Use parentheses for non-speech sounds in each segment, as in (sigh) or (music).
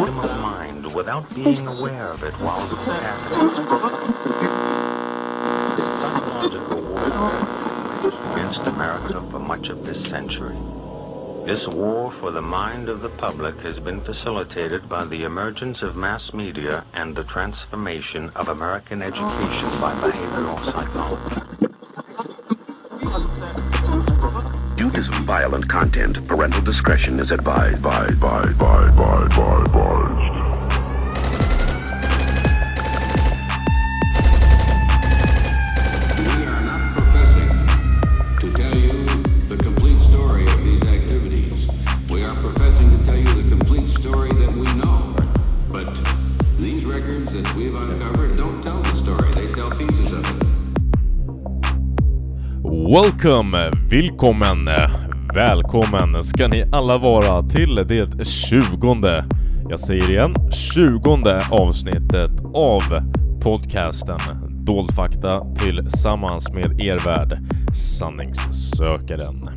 freedom of mind without being aware of it while it was happening. Psychological warfare against America for much of this century. This war for the mind of the public has been facilitated by the emergence of mass media and the transformation of American education by behavioral psychology. Due to some violent content, parental discretion is advised. By, by, by, by, by, by. Welcome! Willkommen! Välkommen ska ni alla vara till det tjugonde, jag säger igen, tjugonde avsnittet av podcasten Dold fakta tillsammans med er värd, Sanningssökaren.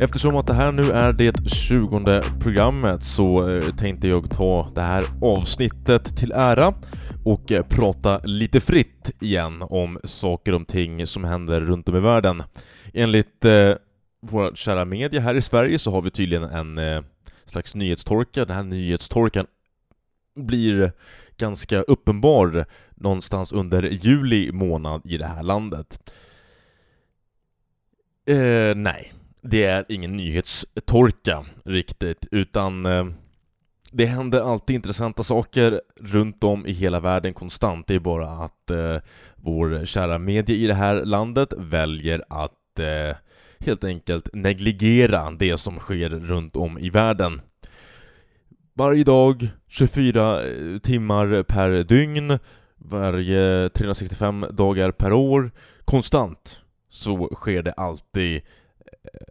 Eftersom att det här nu är det tjugonde programmet så eh, tänkte jag ta det här avsnittet till ära och eh, prata lite fritt igen om saker och ting som händer runt om i världen. Enligt eh, våra kära media här i Sverige så har vi tydligen en eh, slags nyhetstorka. Den här nyhetstorkan blir ganska uppenbar någonstans under juli månad i det här landet. Eh, nej, det är ingen nyhetstorka riktigt, utan eh, det händer alltid intressanta saker runt om i hela världen konstant. Det är bara att eh, vår kära media i det här landet väljer att eh, helt enkelt negligera det som sker runt om i världen. Varje dag, 24 eh, timmar per dygn, varje 365 dagar per år, konstant, så sker det alltid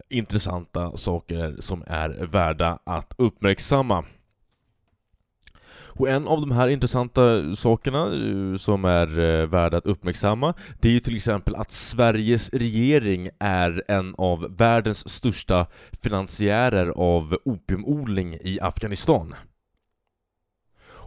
intressanta saker som är värda att uppmärksamma. Och en av de här intressanta sakerna eh, som är eh, värda att uppmärksamma det är ju till exempel att Sveriges regering är en av världens största finansiärer av opiumodling i Afghanistan.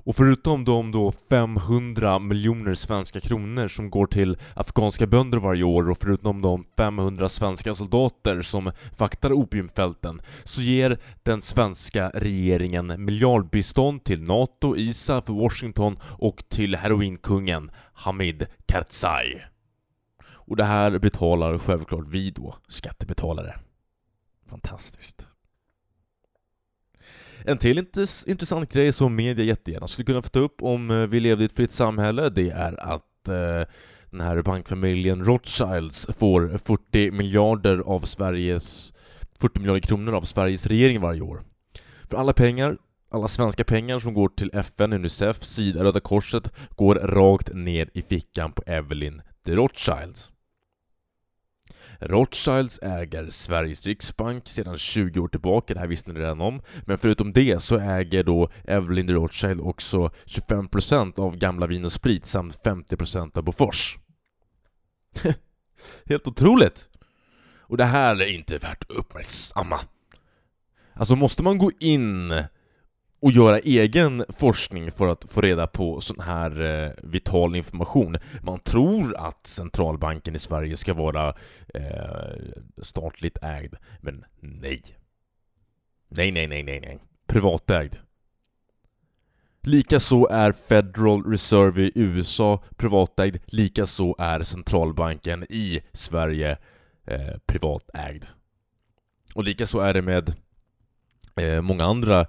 Och förutom de då 500 miljoner svenska kronor som går till afghanska bönder varje år och förutom de 500 svenska soldater som vaktar opiumfälten så ger den svenska regeringen miljardbistånd till NATO, ISAF, Washington och till heroinkungen Hamid Karzai. Och det här betalar självklart vi då, skattebetalare. Fantastiskt. En till intressant grej som media jättegärna skulle kunna få ta upp om eh, vi levde i ett fritt samhälle, det är att eh, den här bankfamiljen Rothschilds får 40 miljarder av Sveriges 40 miljarder kronor av Sveriges regering varje år. För alla pengar, alla svenska pengar som går till FN, Unicef, Sida, Röda Korset går rakt ner i fickan på Evelyn de Rothschilds. Rothschilds äger Sveriges Riksbank sedan 20 år tillbaka, det här visste ni redan om. Men förutom det så äger då Evelyn Rothschild också 25% av Gamla Vin och Sprit samt 50% av Bofors. (laughs) Helt otroligt! Och det här är inte värt att uppmärksamma. Alltså måste man gå in och göra egen forskning för att få reda på sån här eh, vital information. Man tror att centralbanken i Sverige ska vara eh, statligt ägd, men nej. Nej, nej, nej, nej, nej. Privatägd. Likaså är Federal Reserve i USA privatägd, likaså är centralbanken i Sverige eh, privatägd. Och likaså är det med eh, många andra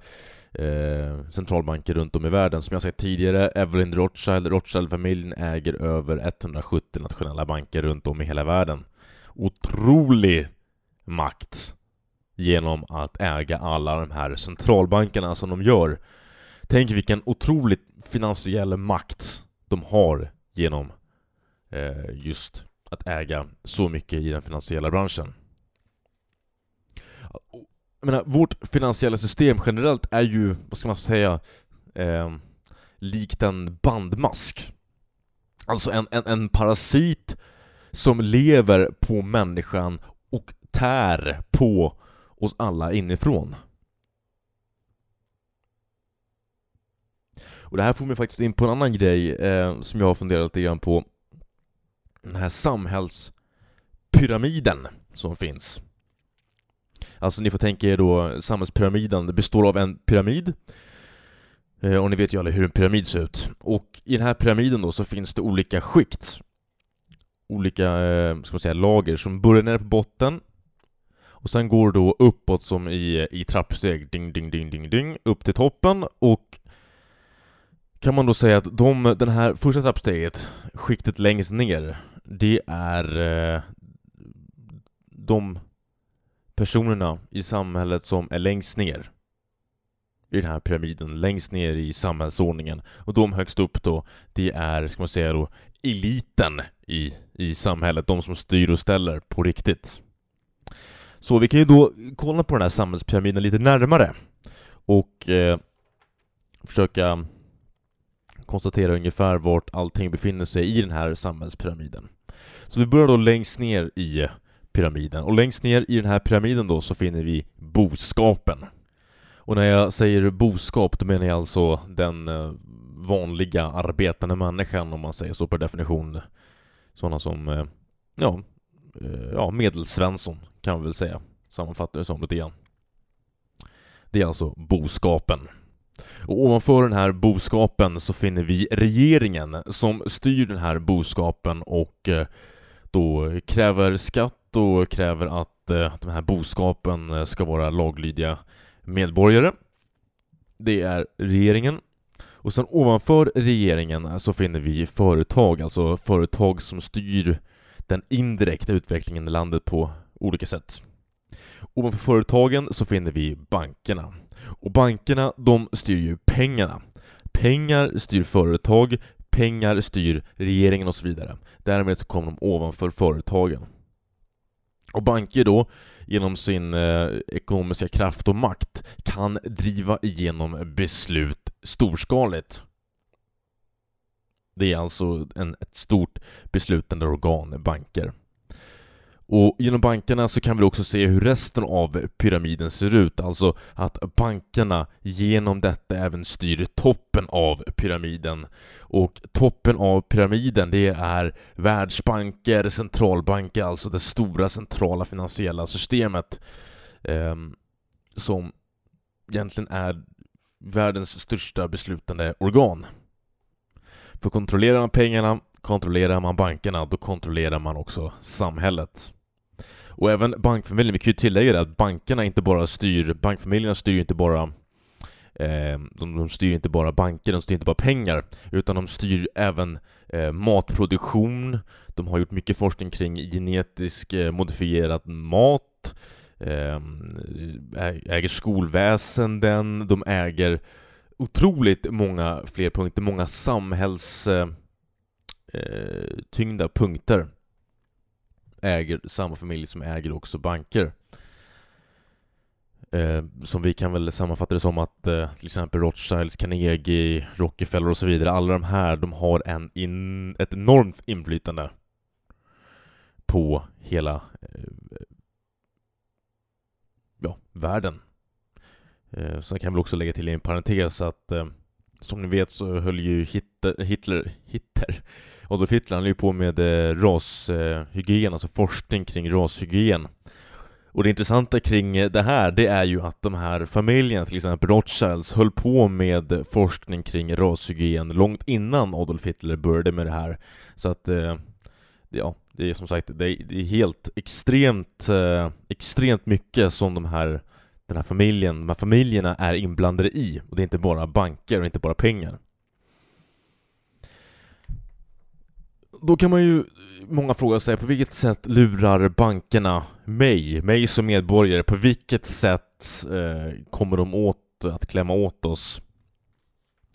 eh, centralbanker runt om i världen. Som jag sagt tidigare, Evelyn Rothschild, Rothschild-familjen äger över 170 nationella banker runt om i hela världen. Otrolig makt genom att äga alla de här centralbankerna som de gör. Tänk vilken otroligt finansiell makt de har genom eh, just att äga så mycket i den finansiella branschen jag menar, vårt finansiella system generellt är ju, vad ska man säga, eh, likt en bandmask. Alltså en, en, en parasit som lever på människan och tär på oss alla inifrån. Och det här får mig faktiskt in på en annan grej eh, som jag har funderat lite grann på. Den här samhällspyramiden som finns. Alltså ni får tänka er då samhällspyramiden, det består av en pyramid eh, och ni vet ju alla hur en pyramid ser ut. Och i den här pyramiden då så finns det olika skikt. Olika, eh, ska man säga, lager som börjar nere på botten och sen går det då uppåt som i, eh, i trappsteg, ding, ding, ding, ding, ding, upp till toppen och kan man då säga att de, den här första trappsteget, skiktet längst ner, det är de personerna i samhället som är längst ner i den här pyramiden, längst ner i samhällsordningen. Och de högst upp då, det är, ska man säga då, eliten i, i samhället, de som styr och ställer på riktigt. Så vi kan ju då kolla på den här samhällspyramiden lite närmare och eh, försöka konstatera ungefär vart allting befinner sig i den här samhällspyramiden. Så vi börjar då längst ner i pyramiden och längst ner i den här pyramiden då så finner vi boskapen. Och när jag säger boskap då menar jag alltså den eh, vanliga arbetande människan om man säger så per definition. Sådana som, eh, ja, eh, ja medelsvensson kan man väl säga. Sammanfattar det som lite grann. Det är alltså boskapen. Och ovanför den här boskapen så finner vi regeringen som styr den här boskapen och då kräver skatt och kräver eh, att de här boskapen eh, ska vara laglydiga medborgare. Det är regeringen. Och sen ovanför regeringen eh, så finner vi företag, alltså företag som styr den indirekta utvecklingen i landet på olika sätt. Ovanför företagen så finner vi bankerna. Och bankerna, de styr ju pengarna. Pengar styr företag, pengar styr regeringen och så vidare. Därmed så kommer de ovanför företagen. Och banker då, genom sin eh, ekonomiska kraft och makt, kan driva igenom beslut storskaligt. Det är alltså en, ett stort beslutande organ, banker. Och genom bankerna så kan vi också se hur resten av pyramiden ser ut, alltså att bankerna genom detta även styr toppen av pyramiden. Och toppen av pyramiden det är världsbanker, centralbanker, alltså det stora centrala finansiella systemet eh, som egentligen är världens största beslutande organ. För kontrollerar man pengarna, kontrollerar man bankerna, då kontrollerar man också samhället. Och även bankfamiljen, vi kan ju tillägga det att bankerna inte bara styr, bankfamiljerna styr inte bara eh, de, de, styr inte bara banker, de styr inte bara pengar, utan de styr även eh, matproduktion. De har gjort mycket forskning kring genetisk eh, modifierad mat, eh, äger skolväsenden, de äger otroligt många fler punkter, många samhällstyngda eh, eh punkter äger samma familj som äger också banker. Eh, som vi kan väl sammanfatta det som att eh, till exempel Rothschilds, Carnegie, Rockefeller och så vidare, alla de här, de har en in, ett enormt inflytande på hela eh, ja, världen. Eh, sen kan jag väl också lägga till i en parentes att eh, som ni vet så höll ju Hitler, Hitler, Hitler Adolf Hitler han höll ju på med eh, rashygien, alltså forskning kring rashygien. Och det intressanta kring eh, det här, det är ju att de här familjerna, till exempel Rothschilds, höll på med forskning kring rashygien långt innan Adolf Hitler började med det här. Så att, eh, ja, det är som sagt, det är helt extremt, extremt mycket som de här, den här familjen, de här familjerna är inblandade i. Och det är inte bara banker och inte bara pengar. då kan man ju många fråga sig på vilket sätt lurar bankerna mig, mig som medborgare? På vilket sätt eh, kommer de åt att klämma åt oss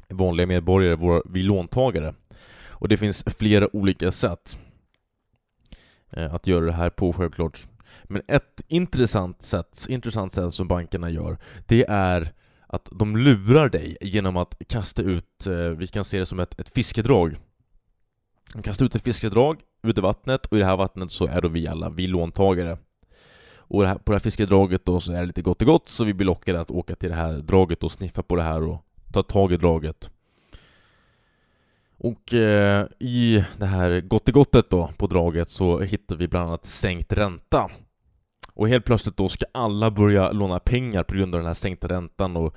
vanliga medborgare, våra, vi låntagare? Och det finns flera olika sätt eh, att göra det här på självklart. Men ett intressant sätt, intressant sätt som bankerna gör, det är att de lurar dig genom att kasta ut, eh, vi kan se det som ett, ett fiskedrag de kastar ut ett fiskedrag ut i vattnet och i det här vattnet så är då vi alla, vi låntagare. Och det här, på det här fiskedraget då så är det lite gott och gott så vi blir lockade att åka till det här draget och sniffa på det här och ta tag i draget. Och eh, i det här gottigottet då, på draget, så hittar vi bland annat sänkt ränta. Och helt plötsligt då ska alla börja låna pengar på grund av den här sänkta räntan och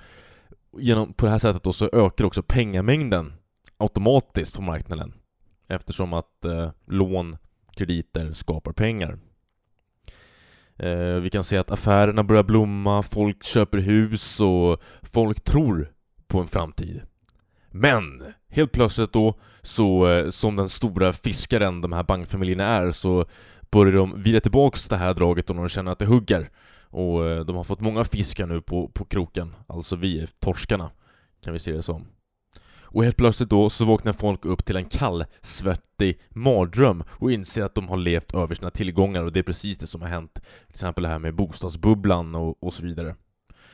genom, på det här sättet då så ökar också pengamängden automatiskt på marknaden eftersom att eh, lån, krediter skapar pengar. Eh, vi kan se att affärerna börjar blomma, folk köper hus och folk tror på en framtid. Men helt plötsligt då, så eh, som den stora fiskaren de här bankfamiljerna är, så börjar de vila tillbaks det här draget och de känner att det hugger. Och eh, de har fått många fiskar nu på, på kroken, alltså vi, torskarna, kan vi se det som. Och helt plötsligt då så vaknar folk upp till en kall, svettig mardröm och inser att de har levt över sina tillgångar och det är precis det som har hänt. Till exempel det här med bostadsbubblan och, och så vidare.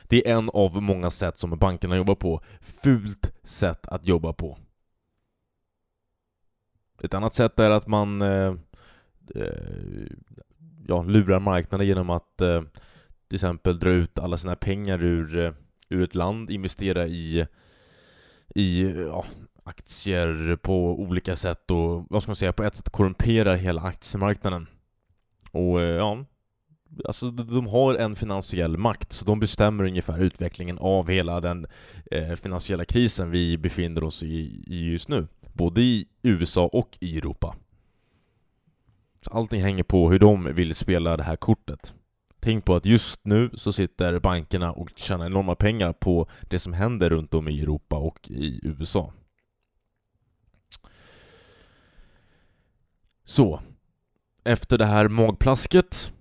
Det är en av många sätt som bankerna jobbar på. Fult sätt att jobba på. Ett annat sätt är att man eh, eh, ja, lurar marknaden genom att eh, till exempel dra ut alla sina pengar ur, eh, ur ett land, investera i i ja, aktier på olika sätt och vad ska man säga, på ett sätt korrumperar hela aktiemarknaden. Och eh, ja, alltså de har en finansiell makt, så de bestämmer ungefär utvecklingen av hela den eh, finansiella krisen vi befinner oss i, i just nu. Både i USA och i Europa. Så allting hänger på hur de vill spela det här kortet. Tänk på att just nu så sitter bankerna och tjänar enorma pengar på det som händer runt om i Europa och i USA. Så, efter det här magplasket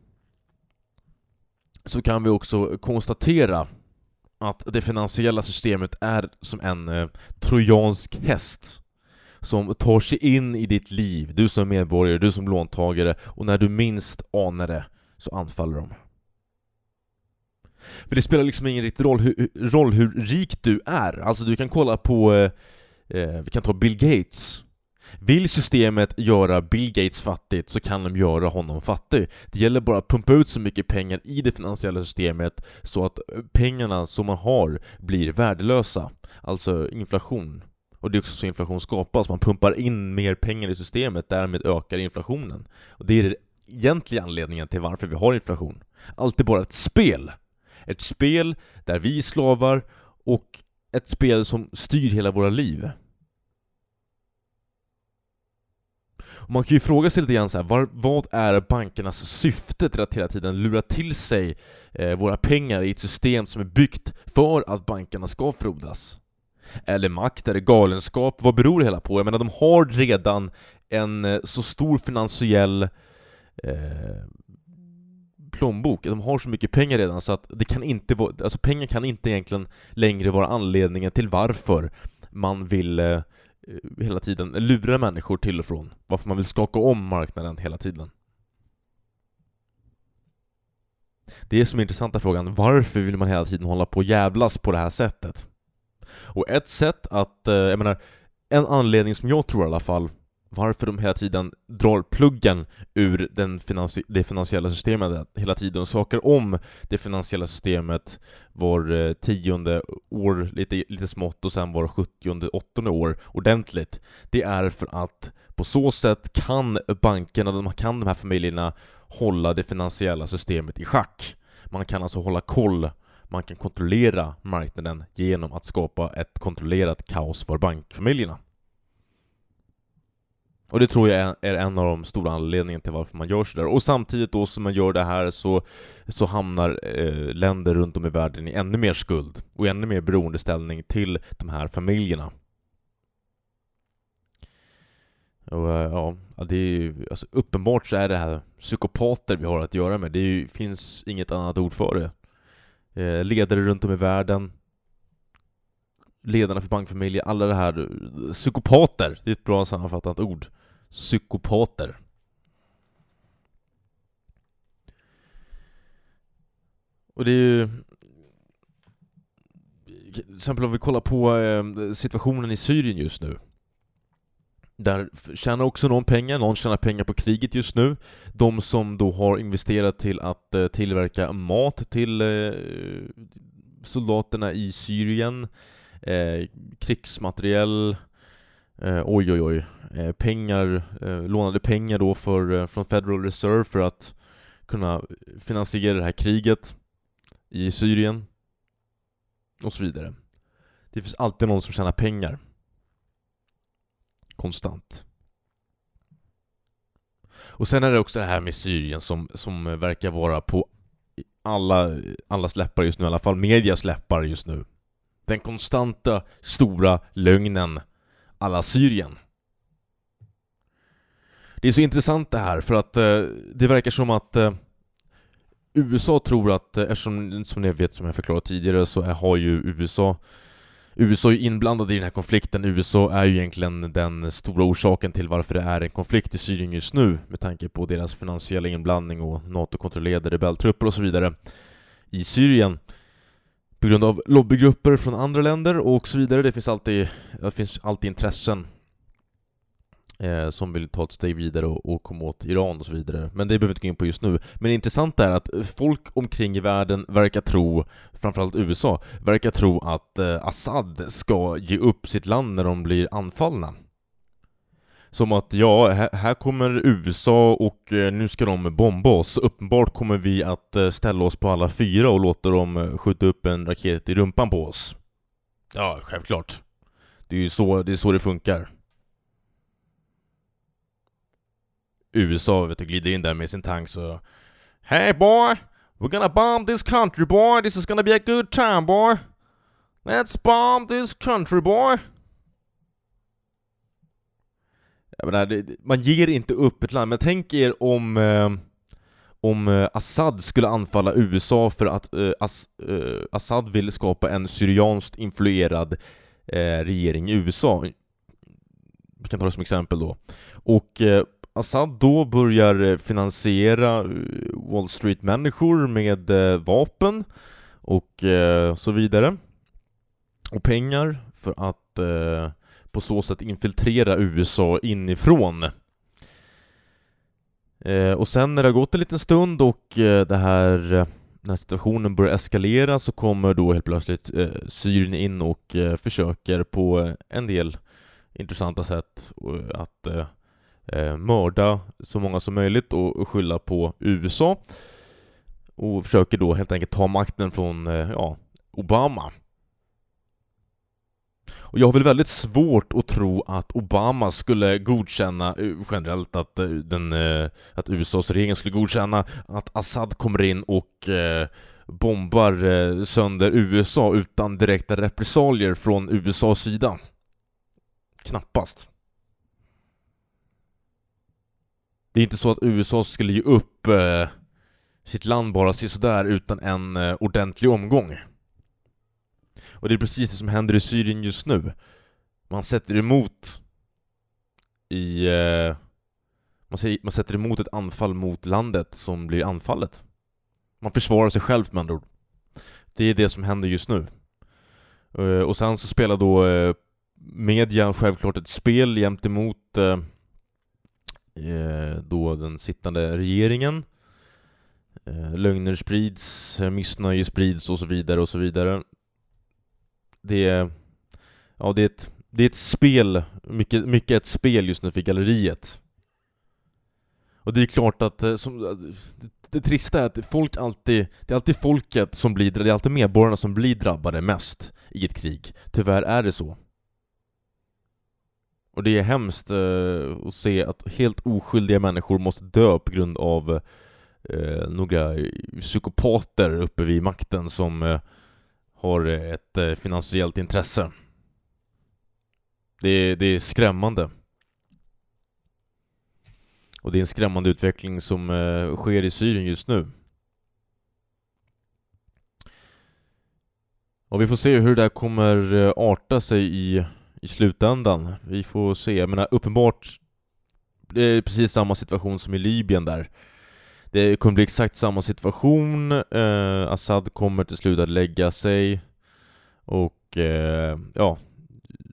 så kan vi också konstatera att det finansiella systemet är som en eh, trojansk häst som tar sig in i ditt liv, du som medborgare, du som låntagare och när du minst anar det så anfaller de. För det spelar liksom ingen riktig roll hur, roll hur rik du är. Alltså du kan kolla på, eh, eh vi kan ta Bill Gates. Vill systemet göra Bill Gates fattigt så kan de göra honom fattig. Det gäller bara att pumpa ut så mycket pengar i det finansiella systemet så att eh, pengarna som man har blir värdelösa. Alltså inflation. Och det är också så inflation skapas, man pumpar in mer pengar i systemet, därmed ökar inflationen. Och det är den egentliga anledningen till varför vi har inflation. Allt är bara ett spel ett spel där vi är slavar och ett spel som styr hela våra liv. Och man kan ju fråga sig lite grann så här, var, vad är bankernas syfte till att hela tiden lura till sig eh, våra pengar i ett system som är byggt för att bankerna ska frodas? Eller makt, eller galenskap, vad beror det hela på? Jag menar, de har redan en eh, så stor finansiell eh, plånbok, de har så mycket pengar redan så att det kan inte vara, alltså pengar kan inte egentligen längre vara anledningen till varför man vill eh, hela tiden lura människor till och från. Varför man vill skaka om marknaden hela tiden. Det är som är intressanta frågan, varför vill man hela tiden hålla på och jävlas på det här sättet? Och ett sätt att, eh, jag menar, en anledning som jag tror i alla fall varför de hela tiden drar pluggen ur den finansi det finansiella systemet hela tiden och sakar om det finansiella systemet var eh, tionde år lite, lite smått och sen var sjuttionde, åttonde år ordentligt. Det är för att på så sätt kan bankerna, de kan de här familjerna hålla det finansiella systemet i schack. Man kan alltså hålla koll man kan kontrollera marknaden genom att skapa ett kontrollerat kaos för bankfamiljerna. Och det tror jag är en av de stora anledningarna till varför man gör sådär. Och samtidigt då som man gör det här så, så hamnar eh, länder runt om i världen i ännu mer skuld och ännu mer beroendeställning till de här familjerna. Och eh, ja, det är ju, alltså, uppenbart så är det här psykopater vi har att göra med. Det ju, finns inget annat ord för det. Eh, ledare runt om i världen, ledarna för bankfamiljer, alla det här psykopater, det är ett bra sammanfattat ord psykopater. Och det är ju... Till exempel om vi kollar på eh, situationen i Syrien just nu. Där tjänar också någon pengar, någon tjänar pengar på kriget just nu. De som då har investerat till att eh, tillverka mat till eh, soldaterna i Syrien, eh, krigsmateriel, oj oj oj, pengar, lånade pengar då för, från Federal Reserve för att kunna finansiera det här kriget i Syrien och så vidare. Det finns alltid någon som tjänar pengar. Konstant. Och sen är det också det här med Syrien som, som verkar vara på alla, alla släppar just nu, i alla fall media släppar just nu. Den konstanta, stora lögnen alla Syrien. Det är så intressant det här för att eh, det verkar som att eh, USA tror att, eh, eftersom som ni vet som jag förklarade tidigare så är, har ju USA USA är inblandade i den här konflikten, USA är ju egentligen den stora orsaken till varför det är en konflikt i Syrien just nu med tanke på deras finansiella inblandning och NATO-kontrollerade rebelltrupper och så vidare i Syrien på grund av lobbygrupper från andra länder och så vidare. Det finns alltid, det finns alltid intressen eh, som vill ta ett steg vidare och, och komma åt Iran och så vidare. Men det behöver vi inte gå in på just nu. Men det intressanta är att folk omkring i världen verkar tro, framförallt USA, verkar tro att eh, Assad ska ge upp sitt land när de blir anfallna. Som att ja, här kommer USA och eh, nu ska de bomba oss. Uppenbart kommer vi att eh, ställa oss på alla fyra och låta dem eh, skjuta upp en raket i rumpan på oss. Ja, självklart. Det är ju så det, är så det funkar. USA vet du, glider in där med sin tank så Hey boy! We're gonna bomb this country boy! This is gonna be a good time boy! Let's bomb this country boy! Jag menar, det, man ger inte upp ett land, men tänk er om eh, om eh, Assad skulle anfalla USA för att eh, As, eh, Assad vill skapa en syrianskt influerad eh, regering i USA. Vi kan ta det som exempel då. Och eh, Assad då börjar eh, finansiera eh, Wall Street-människor med eh, vapen och så vidare. Och pengar för att på så sätt infiltrera USA inifrån. Och sen när det har gått en liten stund och det här, när den här situationen börjar eskalera så kommer då helt plötsligt eh, Syrien in och eh, försöker på en del intressanta sätt att eh, Eh, mörda så många som möjligt och skylla på USA och försöker då helt enkelt ta makten från eh, ja, Obama och jag har väl väldigt svårt att tro att Obama skulle godkänna eh, generellt att, den, att USAs regering skulle godkänna att Assad kommer in och bombar sönder USA utan direkta repressalier från USAs sida. Knappast. Det är inte så att USA skulle ge upp eh, sitt land bara sådär utan en eh, ordentlig omgång. Och det är precis det som händer i Syrien just nu. Man sätter emot i... Eh, man, säger, man sätter emot ett anfall mot landet som blir anfallet. Man försvarar sig själv med andra ord. Det är det som händer just nu. Eh, och sen så spelar då eh, media självklart ett spel gentemot eh, Eh, då den sittande regeringen. Eh, lögner sprids, missnöje sprids och så vidare och så vidare det är, ja, det är, ett, det är ett spel, mycket, mycket ett spel just nu för galleriet. Och det är klart att, eh, som, det, det trista är att folk alltid, det är alltid folket som blir, det är alltid medborgarna som blir drabbade mest i ett krig. Tyvärr är det så. Och det är hemskt eh, att se att helt oskyldiga människor måste dö på grund av eh, några psykopater uppe vid makten som eh, har ett eh, finansiellt intresse. Det är, det är skrämmande. Och det är en skrämmande utveckling som eh, sker i Syrien just nu. Och vi får se hur det där kommer eh, arta sig i, i slutändan. Vi får se. Jag menar uppenbart, det är precis samma situation som i Libyen där. Det kommer bli exakt samma situation, eh, Assad kommer till slut att lägga sig och eh, ja,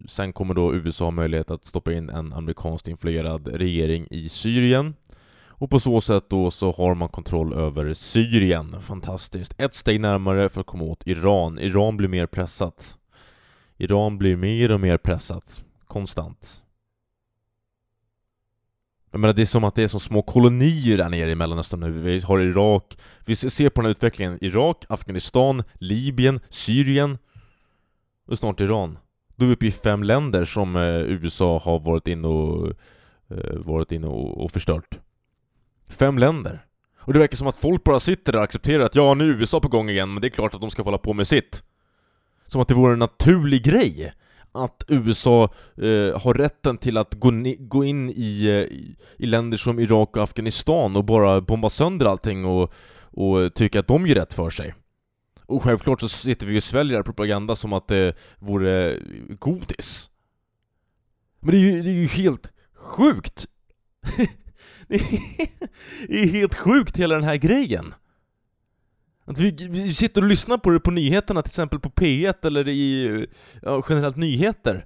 sen kommer då USA ha möjlighet att stoppa in en amerikanskt influerad regering i Syrien. Och på så sätt då så har man kontroll över Syrien. Fantastiskt. Ett steg närmare för att komma åt Iran. Iran blir mer pressat. Iran blir mer och mer pressat. Konstant. Jag menar det är som att det är som små kolonier där nere i Mellanöstern nu. Vi har Irak, vi ser på den här utvecklingen. Irak, Afghanistan, Libyen, Syrien och snart Iran. Då är vi uppe i fem länder som eh, USA har varit inne och, eh, varit inne och, och förstört. Fem länder. Och det verkar som att folk bara sitter där och accepterar att ja, nu är USA på gång igen, men det är klart att de ska få hålla på med sitt. Som att det vore en naturlig grej att USA eh, har rätten till att gå, gå in i, eh, i, länder som Irak och Afghanistan och bara bomba sönder allting och, och tycka att de gör rätt för sig. Och självklart så sitter vi och sväljer propaganda som att det vore godis. Men det är ju, det är ju helt sjukt! (laughs) det är helt sjukt hela den här grejen! Att vi, vi sitter och lyssnar på det på nyheterna, till exempel på P1 eller i ja, generellt nyheter.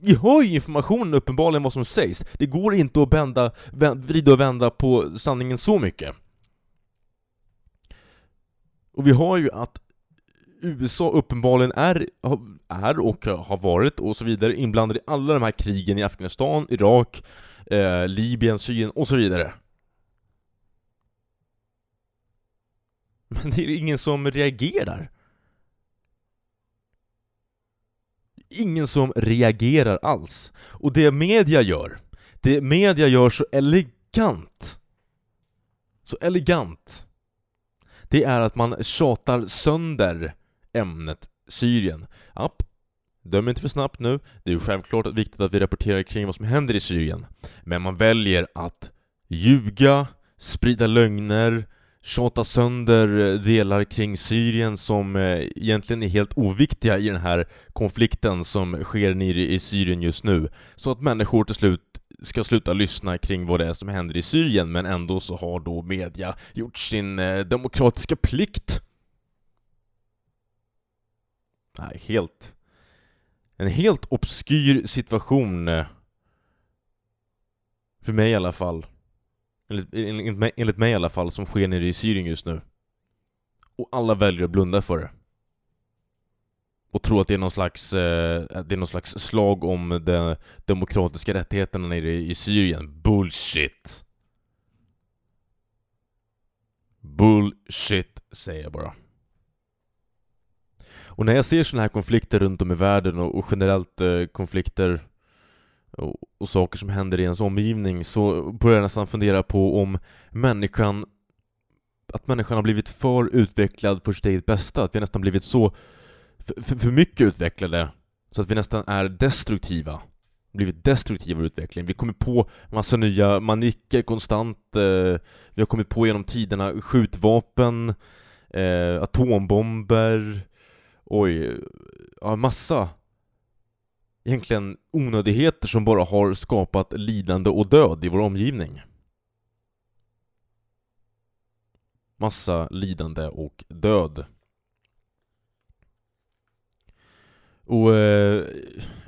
Vi har ju informationen uppenbarligen vad som sägs. Det går inte att vända, vrida och vända på sanningen så mycket. Och vi har ju att USA uppenbarligen är, är och har varit och så vidare inblandade i alla de här krigen i Afghanistan, Irak, eh, Libyen, Syrien och så vidare. (laughs) Men det är ingen som reagerar. Ingen som reagerar alls. Och det media gör, det media gör så elegant, så elegant, det är att man tjatar sönder ämnet Syrien. App, döm inte för snabbt nu. Det är ju självklart viktigt att vi rapporterar kring vad som händer i Syrien. Men man väljer att ljuga, sprida lögner, tjata sönder eh, delar kring Syrien som eh, egentligen är helt oviktiga i den här konflikten som sker nere i Syrien just nu. Så att människor till slut ska sluta lyssna kring vad det är som händer i Syrien, men ändå så har då media gjort sin eh, demokratiska plikt. Nej, helt... En helt obskyr situation. För mig i alla fall. Enligt, enligt, mig, enligt mig i alla fall, som sker nere i Syrien just nu. Och alla väljer att blunda för det. Och tro att det är någon slags, eh, det är någon slags slag om de demokratiska rättigheterna nere i Syrien. Bullshit! Bullshit, säger jag bara. Och när jag ser sådana här konflikter runt om i världen och, och generellt eh, konflikter och, och, saker som händer i ens omgivning så börjar jag nästan fundera på om människan att människan har blivit för utvecklad för sitt eget bästa, att vi nästan blivit så för, för, mycket utvecklade så att vi nästan är destruktiva blivit destruktiva i utvecklingen. Vi kommer på massa nya manicker konstant, eh, vi har kommit på genom tiderna skjutvapen, eh, atombomber, oj, ja massa egentligen onödigheter som bara har skapat lidande och död i vår omgivning. Massa lidande och död. Och eh,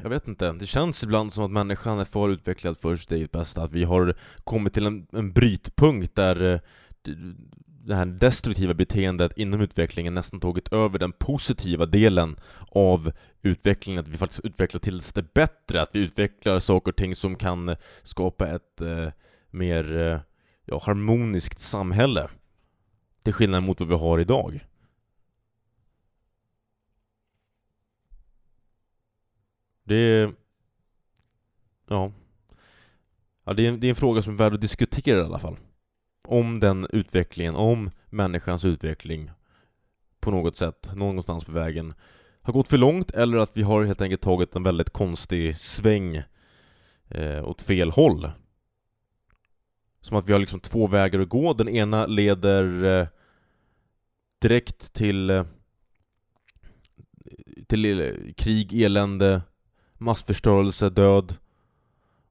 jag vet inte, det känns ibland som att människan är för utvecklad för sitt eget bästa, att vi har kommit till en, en brytpunkt där eh, det här destruktiva beteendet inom utvecklingen nästan tagit över den positiva delen av utvecklingen, att vi faktiskt utvecklar till det bättre, att vi utvecklar saker och ting som kan skapa ett eh, mer eh, ja, harmoniskt samhälle. Till skillnad mot vad vi har idag. Det är... Ja. ja det, är, det är en fråga som är värd att diskutera i alla fall om den utvecklingen, om människans utveckling på något sätt, någonstans på vägen har gått för långt eller att vi har helt enkelt tagit en väldigt konstig sväng eh, åt fel håll. Som att vi har liksom två vägar att gå. Den ena leder eh, direkt till eh, till eh, krig, elände, massförstörelse, död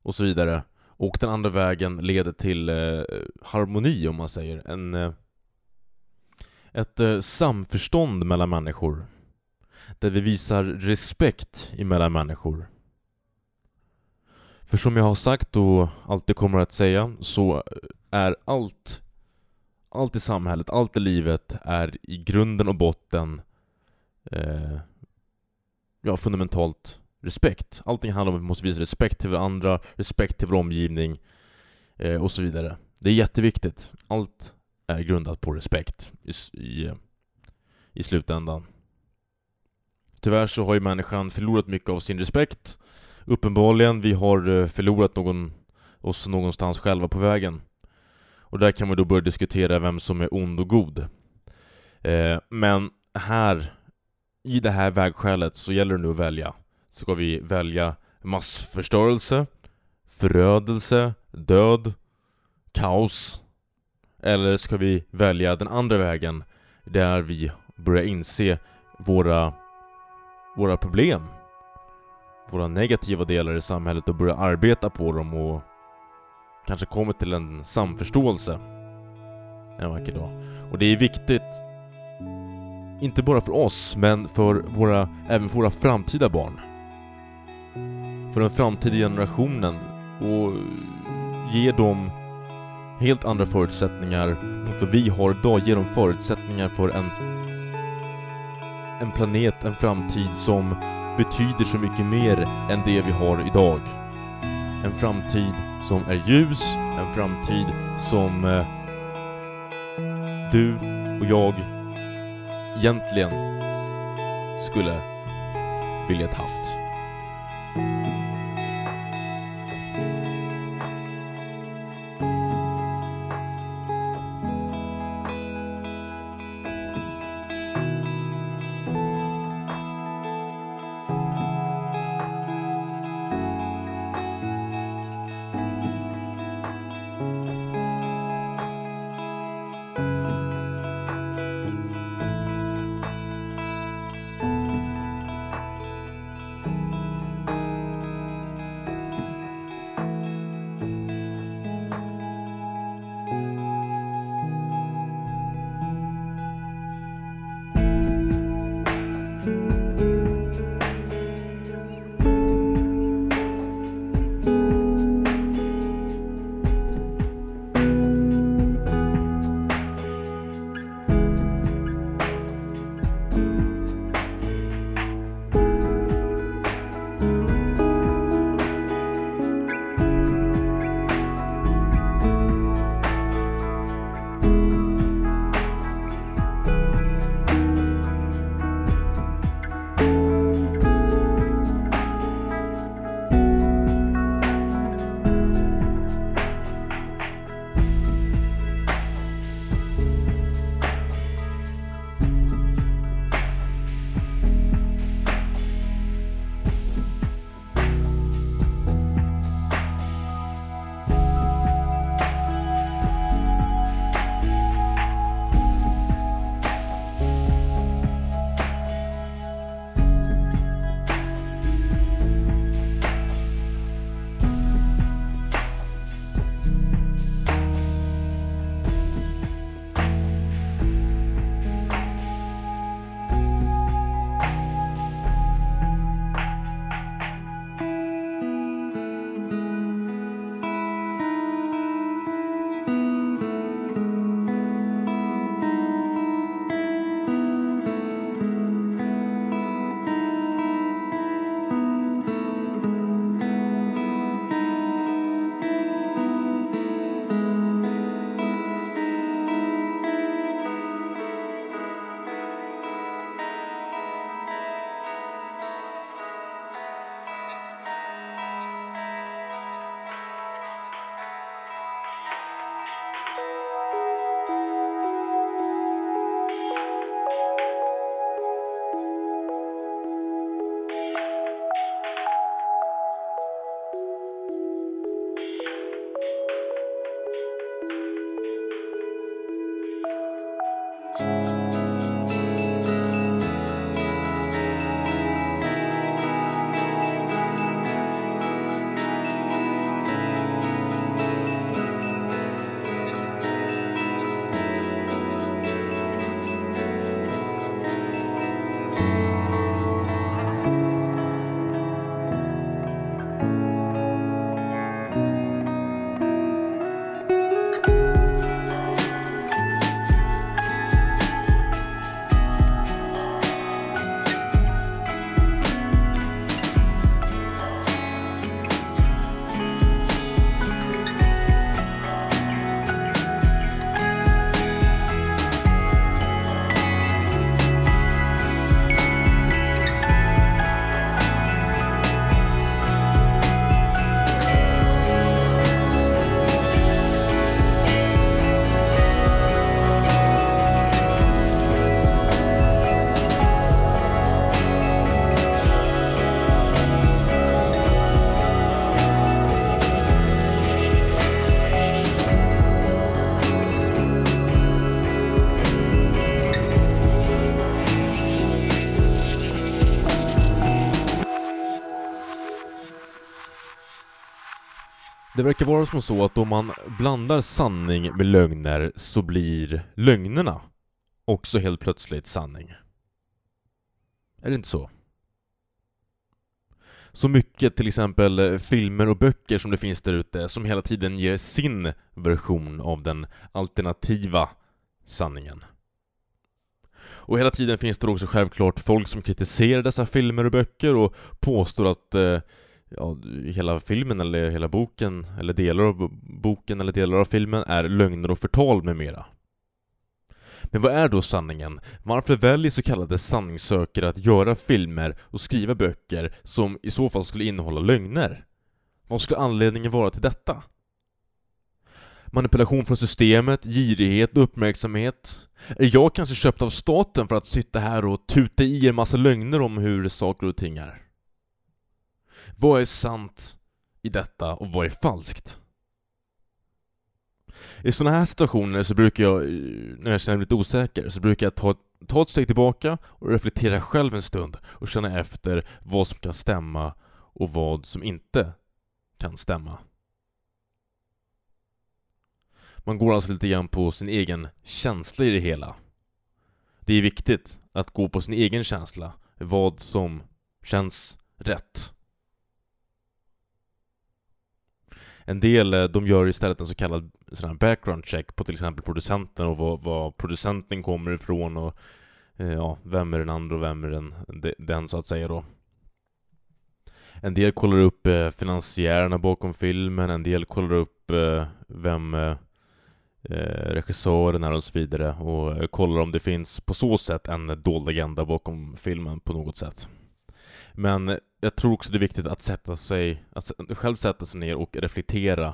och så vidare. Och den andra vägen leder till eh, harmoni om man säger, en eh, ett eh, samförstånd mellan människor. Där vi visar respekt emellan människor. För som jag har sagt och alltid kommer att säga så är allt allt i samhället, allt i livet är i grunden och botten eh, ja, fundamentalt respekt. Allting handlar om att vi måste visa respekt till varandra, respekt till vår omgivning eh, och så vidare. Det är jätteviktigt. Allt är grundat på respekt i, i, eh, i slutändan. Tyvärr så har ju människan förlorat mycket av sin respekt. Uppenbarligen, vi har eh, förlorat någon, oss någonstans själva på vägen. Och där kan man då börja diskutera vem som är ond och god. Eh, men här, i det här vägskälet, så gäller det nu att välja. Ska vi välja massförstörelse, förödelse, död, kaos? Eller ska vi välja den andra vägen, där vi börjar inse våra, våra problem? Våra negativa delar i samhället och börjar arbeta på dem och kanske kommer till en samförståelse en vacker dag. Och det är viktigt, inte bara för oss, men för våra, även för våra framtida barn. För den framtida generationen och ge dem helt andra förutsättningar mot vad vi har idag, ge dem förutsättningar för en, en planet, en framtid som betyder så mycket mer än det vi har idag. En framtid som är ljus, en framtid som eh, du och jag egentligen skulle vilja haft. Det verkar vara som så att om man blandar sanning med lögner så blir lögnerna också helt plötsligt sanning. Är det inte så? Så mycket till exempel filmer och böcker som det finns där ute som hela tiden ger sin version av den alternativa sanningen. Och hela tiden finns det också självklart folk som kritiserar dessa filmer och böcker och påstår att eh, ja, hela filmen eller hela boken eller delar av boken eller delar av filmen är lögner och förtal med mera. Men vad är då sanningen? Varför väljer så kallade sanningssökare att göra filmer och skriva böcker som i så fall skulle innehålla lögner? Vad skulle anledningen vara till detta? Manipulation från systemet, girighet uppmärksamhet? Är jag kanske köpt av staten för att sitta här och tuta i er massa lögner om hur saker och ting är? Vad är sant i detta och vad är falskt? I sådana här situationer så brukar jag, när jag känner mig lite osäker, så brukar jag ta, ta ett steg tillbaka och reflektera själv en stund och känna efter vad som kan stämma och vad som inte kan stämma. Man går alltså lite grann på sin egen känsla i det hela. Det är viktigt att gå på sin egen känsla, vad som känns rätt. En del, eh, de gör istället en så kallad sån här background check på till exempel producenten och var, var producenten kommer ifrån och eh, ja, vem är den andra och vem är den, den så att säga då. En del kollar upp eh, finansiärerna bakom filmen, en del kollar upp eh, vem eh, eh, regissören är och så vidare och kollar om det finns på så sätt en dold agenda bakom filmen på något sätt. Men jag tror också det är viktigt att sätta sig, att själv sätta sig ner och reflektera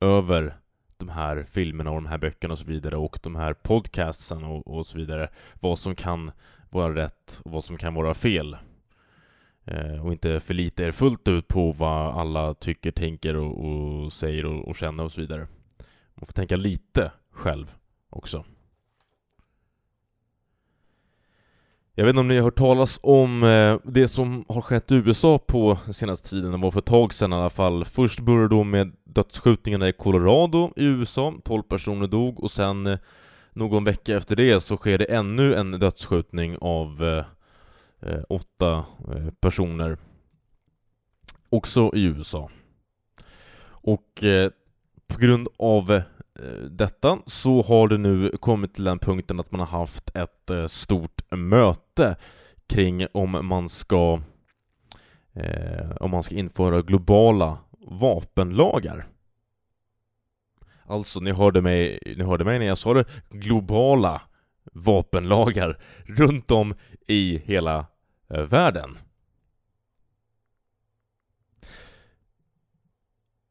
över de här filmerna och de här böckerna och så vidare och de här podcastsen och, och så vidare. Vad som kan vara rätt och vad som kan vara fel. Eh, och inte förlita er fullt ut på vad alla tycker, tänker och, och säger och, och känner och så vidare. Man får tänka lite själv också. Jag vet inte om ni har hört talas om eh, det som har skett i USA på senaste tiden, det var för ett tag sedan i alla fall. Först började då med dödsskjutningarna i Colorado i USA, 12 personer dog och sen eh, någon vecka efter det så sker det ännu en dödsskjutning av eh, eh åtta eh, personer. Också i USA. Och eh, på grund av Eh, detta så har det nu kommit till den punkten att man har haft ett eh, stort möte kring om man ska eh, om man ska införa globala vapenlagar. Alltså, ni hörde mig, ni hörde mig när jag sa det, globala vapenlagar (laughs) runt om i hela eh, världen.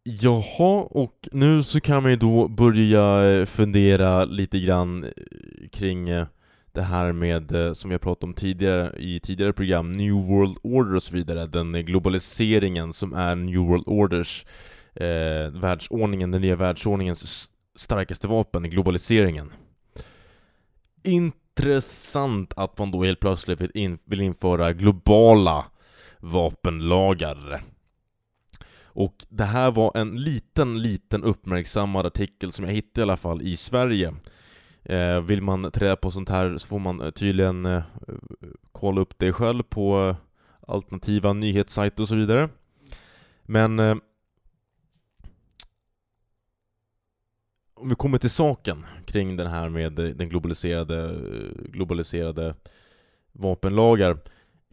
Jaha, och nu så kan man ju då börja eh, fundera lite grann eh, kring eh, det här med, som vi har pratat om tidigare i tidigare program, New World Order och så vidare, den globaliseringen som är New World Orders eh, världsordningen, den nya världsordningens starkaste vapen, globaliseringen. Intressant att man då helt plötsligt vill, in, vill införa globala vapenlagar. Och det här var en liten, liten uppmärksammad artikel som jag hittade i alla fall i Sverige. Eh, vill man träda på sånt här så får man eh, tydligen eh, kolla upp det själv på eh, alternativa nyhetssajter och så vidare. Men eh, om vi kommer till saken kring den här med eh, den globaliserade, globaliserade vapenlagar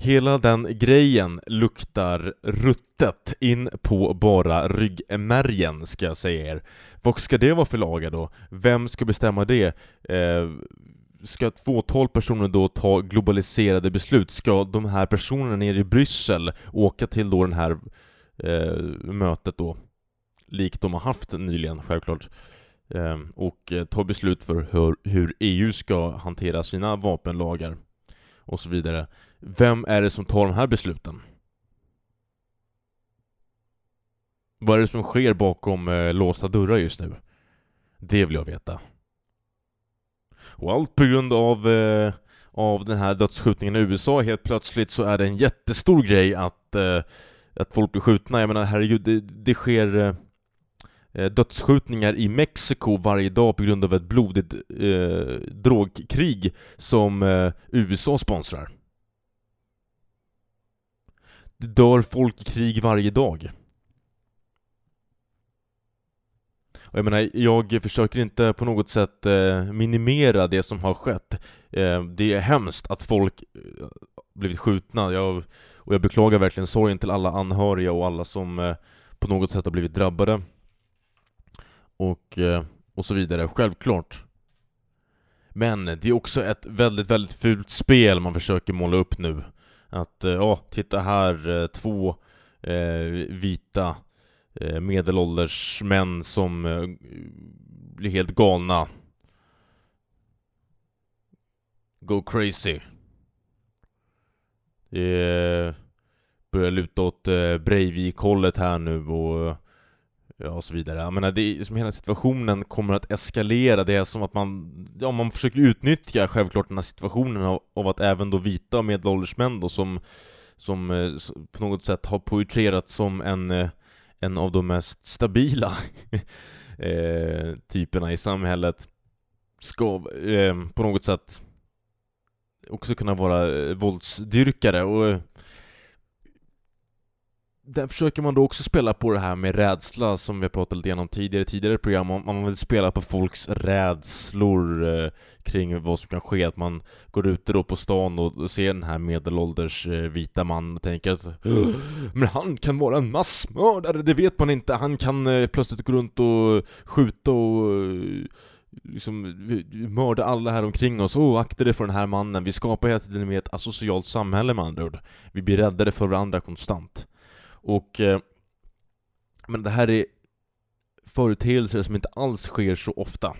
Hela den grejen luktar ruttet in på bara ryggmärgen, ska jag säga er. Vad ska det vara för lagar då? Vem ska bestämma det? Eh, ska ett fåtal personer då ta globaliserade beslut? Ska de här personerna nere i Bryssel åka till då den här eh, mötet då? Likt de har haft nyligen, självklart. Eh, och eh, ta beslut för hur, hur EU ska hantera sina vapenlagar och så vidare. Vem är det som tar de här besluten? Vad är det som sker bakom eh, låsta dörrar just nu? Det vill jag veta. Och allt på grund av, eh, av den här dödsskjutningen i USA, helt plötsligt så är det en jättestor grej att, eh, att folk blir skjutna. Jag menar herregud, det, det sker... Eh, eh dödsskjutningar i Mexiko varje dag på grund av ett blodigt eh, drogkrig som eh, USA sponsrar. Det dör folk i krig varje dag. Och jag menar, jag försöker inte på något sätt eh, minimera det som har skett. Eh, det är hemskt att folk eh, blivit skjutna. Jag, och jag beklagar verkligen sorgen till alla anhöriga och alla som på något sätt har blivit drabbade. Och, och så vidare, självklart. Men det är också ett väldigt, väldigt fult spel man försöker måla upp nu. Att, eh, ja, titta här, eh, två eh, vita medelålders män som blir helt galna. Go crazy. Det börjar luta åt eh, Breivik-hållet här nu och och så vidare. Jag menar, det är som hela situationen kommer att eskalera. Det är som att man, ja, man försöker utnyttja självklart den här situationen av, av att även då vita och medelålders män då som, som eh, på något sätt har poetrerats som en, eh, en av de mest stabila (laughs) eh, typerna i samhället ska eh, på något sätt också kunna vara eh, våldsdyrkare och eh, där försöker man då också spela på det här med rädsla som vi har pratat lite grann om tidigare, tidigare program, man vill spela på folks rädslor eh, kring vad som kan ske, att man går ute då på stan och, ser den här medelålders eh, vita mannen och tänker att Men han kan vara en massmördare, det vet man inte, han kan eh, plötsligt gå runt och skjuta och eh, liksom mörda alla här omkring oss, oh, akta dig för den här mannen, vi skapar hela tiden med ett asocialt samhälle med andra ord. Vi blir räddade för varandra konstant. Och... Eh, men det här är företeelser som inte alls sker så ofta.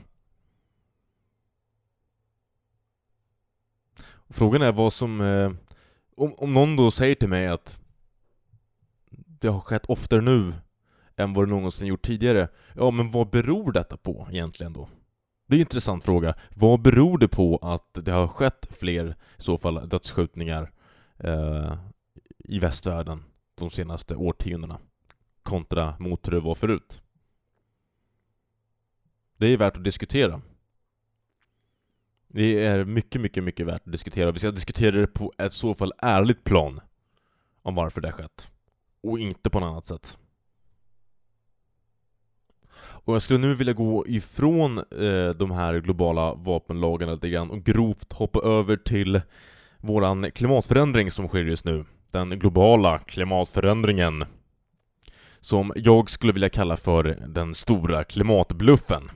Frågan är vad som... Eh, om, om någon då säger till mig att det har skett oftare nu än vad det någonsin gjort tidigare. Ja, men vad beror detta på egentligen då? Det är en intressant fråga. Vad beror det på att det har skett fler, i så fall, dödsskjutningar eh, i västvärlden de senaste årtiondena kontra mot hur det var förut? Det är värt att diskutera. Det är mycket, mycket, mycket värt att diskutera. Vi ska diskutera det på ett så fall ärligt plan om varför det har skett. Och inte på något annat sätt. Och jag skulle nu vilja gå ifrån eh, de här globala vapenlagarna lite grann och grovt hoppa över till våran klimatförändring som sker just nu. Den globala klimatförändringen. Som jag skulle vilja kalla för den stora klimatbluffen.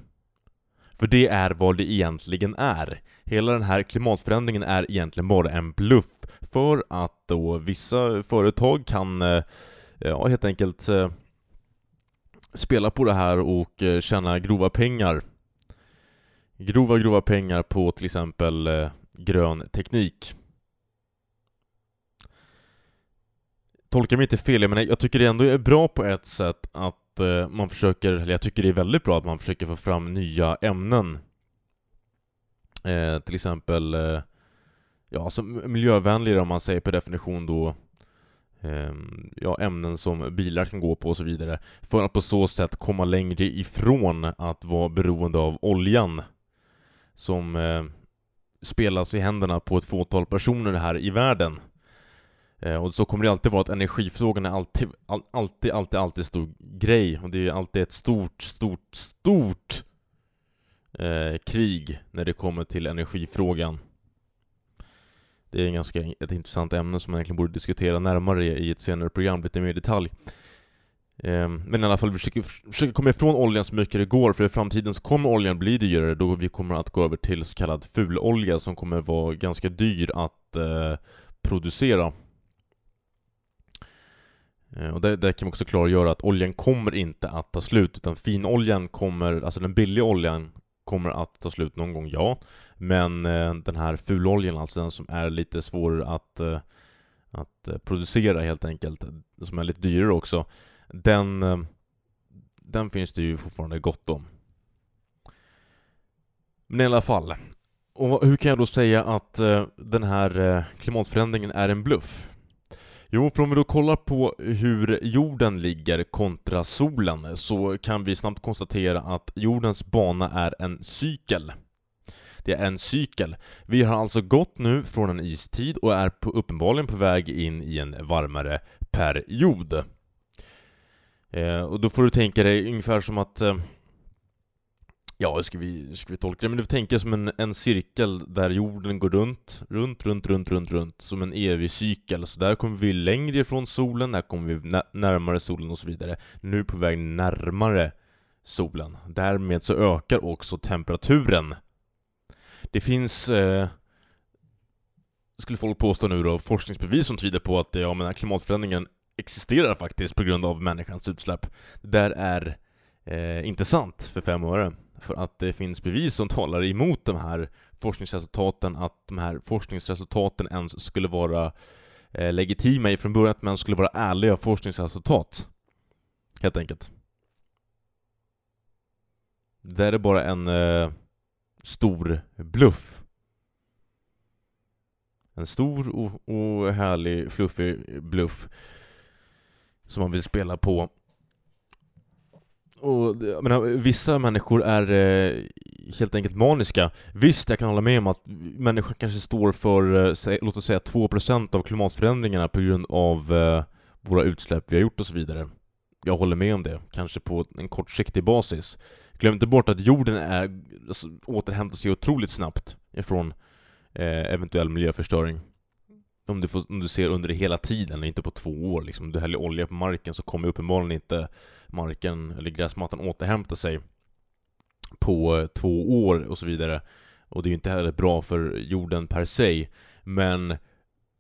För det är vad det egentligen är. Hela den här klimatförändringen är egentligen bara en bluff för att då vissa företag kan, eh, ja helt enkelt eh, spela på det här och eh, tjäna grova pengar. Grova, grova pengar på till exempel grön teknik. Tolka mig inte fel, jag menar, jag tycker det ändå är bra på ett sätt att eh, man försöker, eller jag tycker det är väldigt bra att man försöker få fram nya ämnen. Eh, till exempel, eh, ja, alltså miljövänligare om man säger per definition då ehm, ja, ämnen som bilar kan gå på och så vidare för att på så sätt komma längre ifrån att vara beroende av oljan som eh, spelas i händerna på ett fåtal personer här i världen. Eh, och så kommer det alltid vara att energifrågan är alltid, all, alltid, alltid, alltid stor grej och det är alltid ett stort, stort, stort eh, krig när det kommer till energifrågan. Det är ganska ett intressant ämne som man egentligen borde diskutera närmare i ett senare program, lite mer i detalj. Ehm, men i alla fall, vi försöker, försöker komma ifrån oljan så mycket det går, för i framtiden så kommer oljan bli dyrare då vi kommer att gå över till så kallad fulolja som kommer vara ganska dyr att eh, producera. Eh, och där, där, kan man också klargöra att oljan kommer inte att ta slut, utan finoljan kommer, alltså den billiga oljan kommer att ta slut någon gång, ja. Men eh, den här fuloljan, alltså den som är lite svårare att, eh, att eh, producera helt enkelt, som är lite dyrare också, den, eh, den finns det ju fortfarande gott om. Men i alla fall, och hur kan jag då säga att eh, den här eh, klimatförändringen är en bluff? Jo, för om vi då kollar på hur jorden ligger kontra solen så kan vi snabbt konstatera att jordens bana är en cykel. Det är en cykel. Vi har alltså gått nu från en istid och är på, uppenbarligen på väg in i en varmare period. Eh, och då får du tänka dig ungefär som att eh, Ja, hur ska vi, ska vi tolka det? Men du får tänka som en, en cirkel där jorden går runt, runt, runt, runt, runt, runt, som en evig cykel. Så där kommer vi längre ifrån solen, där kommer vi närmare solen och så vidare. Nu är vi på väg närmare solen. Därmed så ökar också temperaturen. Det finns, eh, skulle folk påstå nu då, forskningsbevis som tyder på att ja, men den här klimatförändringen existerar faktiskt på grund av människans utsläpp. Det där är eh, inte sant för fem öre. För att det finns bevis som talar emot de här forskningsresultaten, att de här forskningsresultaten ens skulle vara eh, legitima ifrån början, att man skulle vara ärliga forskningsresultat. Helt enkelt. Det där är bara en eh, stor bluff. En stor och, och härlig, fluffig bluff som man vill spela på och jag menar, vissa människor är eh, helt enkelt maniska. Visst, jag kan hålla med om att människan kanske står för, eh, låt oss säga 2% av klimatförändringarna på grund av eh, våra utsläpp vi har gjort och så vidare. Jag håller med om det, kanske på en kortsiktig basis. Glöm inte bort att jorden är, alltså, återhämtar sig otroligt snabbt ifrån eh, eventuell miljöförstöring. Om du, får, om du ser under det hela tiden, inte på två år liksom. Du häller olja på marken så kommer uppenbarligen inte marken eller gräsmattan återhämta sig på eh, två år och så vidare. Och det är ju inte heller bra för jorden per se. Men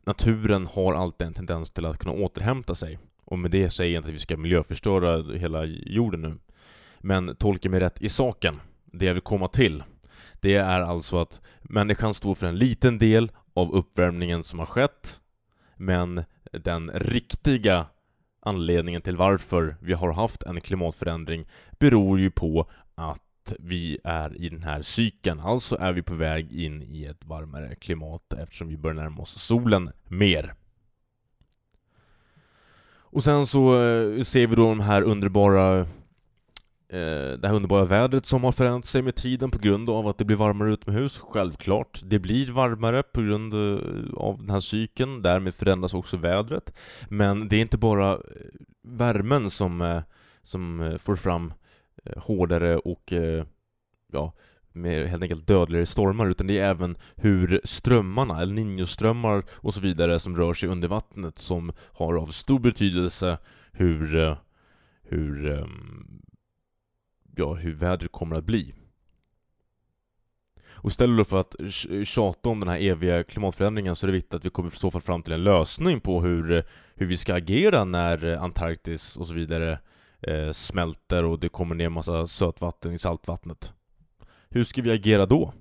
naturen har alltid en tendens till att kunna återhämta sig. Och med det säger jag inte att vi ska miljöförstöra hela jorden nu. Men tolka mig rätt i saken. Det jag vill komma till, det är alltså att människan står för en liten del av uppvärmningen som har skett, men den riktiga anledningen till varför vi har haft en klimatförändring beror ju på att vi är i den här cykeln, alltså är vi på väg in i ett varmare klimat eftersom vi börjar närma oss solen mer. Och sen så eh, ser vi då de här underbara Eh, det här underbara vädret som har förändrat sig med tiden på grund av att det blir varmare utomhus, självklart. Det blir varmare på grund eh, av den här cykeln, därmed förändras också vädret. Men det är inte bara eh, värmen som, som får fram hårdare och ja, med helt enkelt dödligare stormar, utan det är även hur strömmarna, El Niño-strömmar och så vidare som rör sig under vattnet som har av stor betydelse hur, hur ehm, Typ, ja, hur vädret kommer att bli. Och istället då för att tjata om den här eviga klimatförändringen så är det viktigt att vi kommer i så fall fram till en lösning på hur, eh, hur vi ska agera när eh, Antarktis och så vidare eh, smälter och det kommer ner massa sötvatten i saltvattnet. Hur ska vi agera då?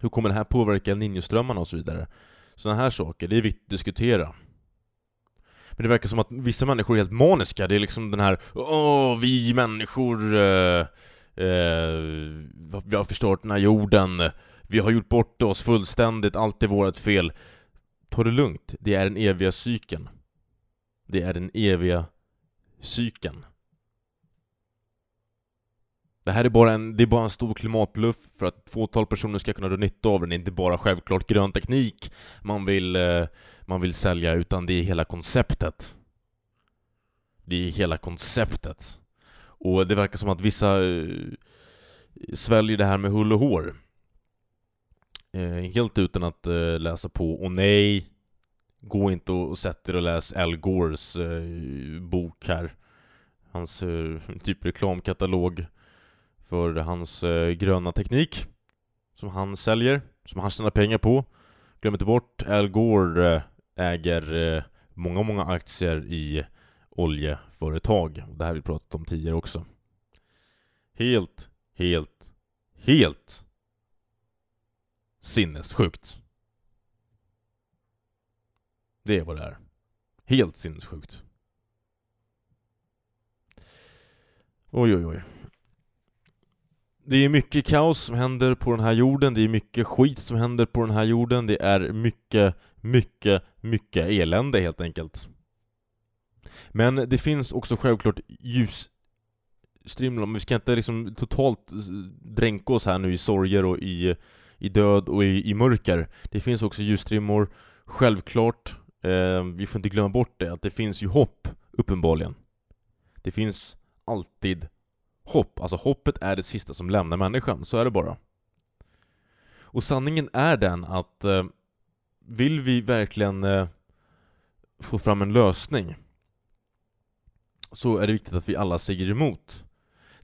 Hur kommer det här påverka ninjoströmmarna och så vidare? Sådana här saker, det är viktigt att diskutera. Men det verkar som att vissa människor är helt maniska, det är liksom den här Åh, vi människor eh, eh, Vi har förstört den här jorden. Vi har gjort bort oss fullständigt, allt är vårt fel. Ta det lugnt, det är den eviga cykeln. Det är den eviga cykeln det här är bara en, det är bara en stor klimatbluff för att fåtal personer ska kunna dra nytta av den. Det är inte bara självklart grön teknik man vill, eh, man vill sälja, utan det är hela konceptet. Det är hela konceptet. Och det verkar som att vissa eh, sväljer det här med hull och hår. Eh, helt utan att läsa på. Och nej, gå inte och sätt er och läs Al Gores bok här. Hans typ reklamkatalog för hans eh, gröna teknik som han säljer, som han tjänar pengar på. Glöm inte bort, Al Gore eh, äger eh, många, många aktier i oljeföretag. Det här har vi pratat om tidigare också. Helt, helt, helt sinnessjukt. Det är vad det är. Helt sinnessjukt. Oj, oj, oj. Det är mycket kaos som händer på den här jorden, det är mycket skit som händer på den här jorden, det är mycket, mycket, mycket elände helt enkelt. Men det finns också självklart ljusstrimlor, men vi ska inte liksom totalt dränka oss här nu i sorger och i, i död och i, i mörker. Det finns också ljusstrimmor, självklart. Eh, vi får inte glömma bort det, att det finns ju hopp, uppenbarligen. Det finns alltid hopp. Alltså hoppet är det sista som lämnar människan, så är det bara. Och sanningen är den att eh, vill vi verkligen eh, få fram en lösning så är det viktigt att vi alla säger emot.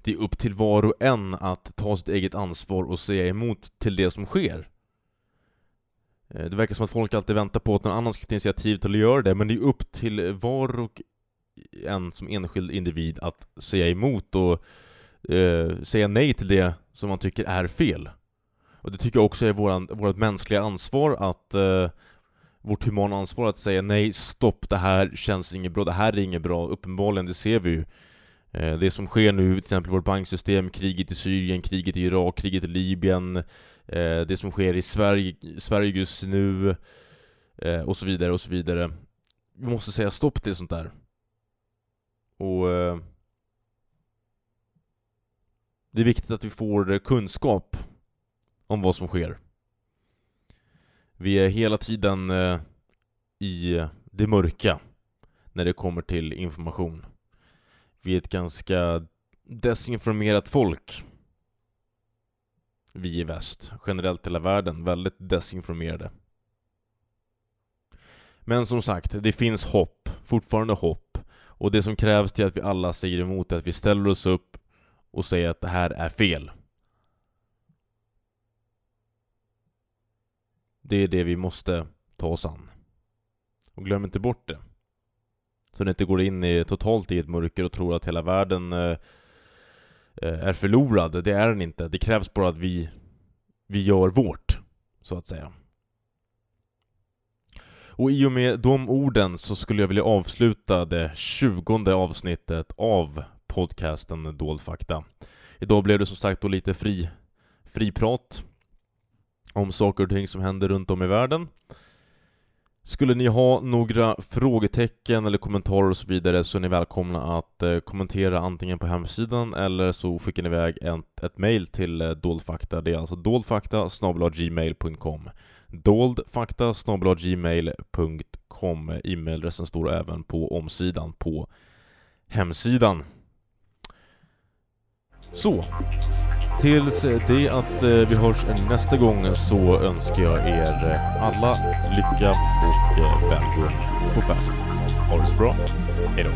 Det är upp till var och en att ta sitt eget ansvar och säga emot till det som sker. Eh, det verkar som att folk alltid väntar på att någon annan ska ta initiativ till att göra det, men det är upp till var och en som enskild individ att säga emot och eh, säga nej till det som man tycker är fel. Och det tycker jag också är våran, vårt mänskliga ansvar att eh, vårt humana ansvar att säga nej, stopp, det här känns inget bra, det här är inget bra, uppenbarligen, det ser vi ju. Eh, det som sker nu, till exempel vårt banksystem, kriget i Syrien, kriget i Irak, kriget i Libyen, eh, det som sker i Sverige, Sverige just nu, eh, och så vidare, och så vidare. Vi måste säga stopp till sånt där. Och eh, det är viktigt att vi får eh, kunskap om vad som sker. Vi är hela tiden eh, i eh, det mörka när det kommer till information. Vi är ett ganska desinformerat folk. Vi i väst, generellt hela världen, väldigt desinformerade. Men som sagt, det finns hopp, fortfarande hopp. Och det som krävs till att vi alla säger emot är att vi ställer oss upp och säger att det här är fel. Det är det vi måste ta oss an. Och glöm inte bort det. Så ni inte går in i, totalt i ett mörker och tror att hela världen eh, eh, är förlorad. Det är den inte. Det krävs bara att vi, vi gör vårt, så att säga. Och i och med de orden så skulle jag vilja avsluta det tjugonde avsnittet av podcasten Dold Fakta. Idag blev det som sagt då lite fri, friprat... om saker och ting som händer runt om i världen. Skulle ni ha några frågetecken eller kommentarer och så vidare så är ni välkomna att eh, kommentera antingen på hemsidan eller så skickar ni iväg ett, ett mail till eh, doldfakta. Det är alltså doldfakta gmail.com doldfakta gmail.com E-mailadressen står även på omsidan på hemsidan. Så, Tills det att eh, vi hörs nästa gång så önskar jag er eh, alla lycka och eh, välgång på färd. Ha det så bra. Hejdå.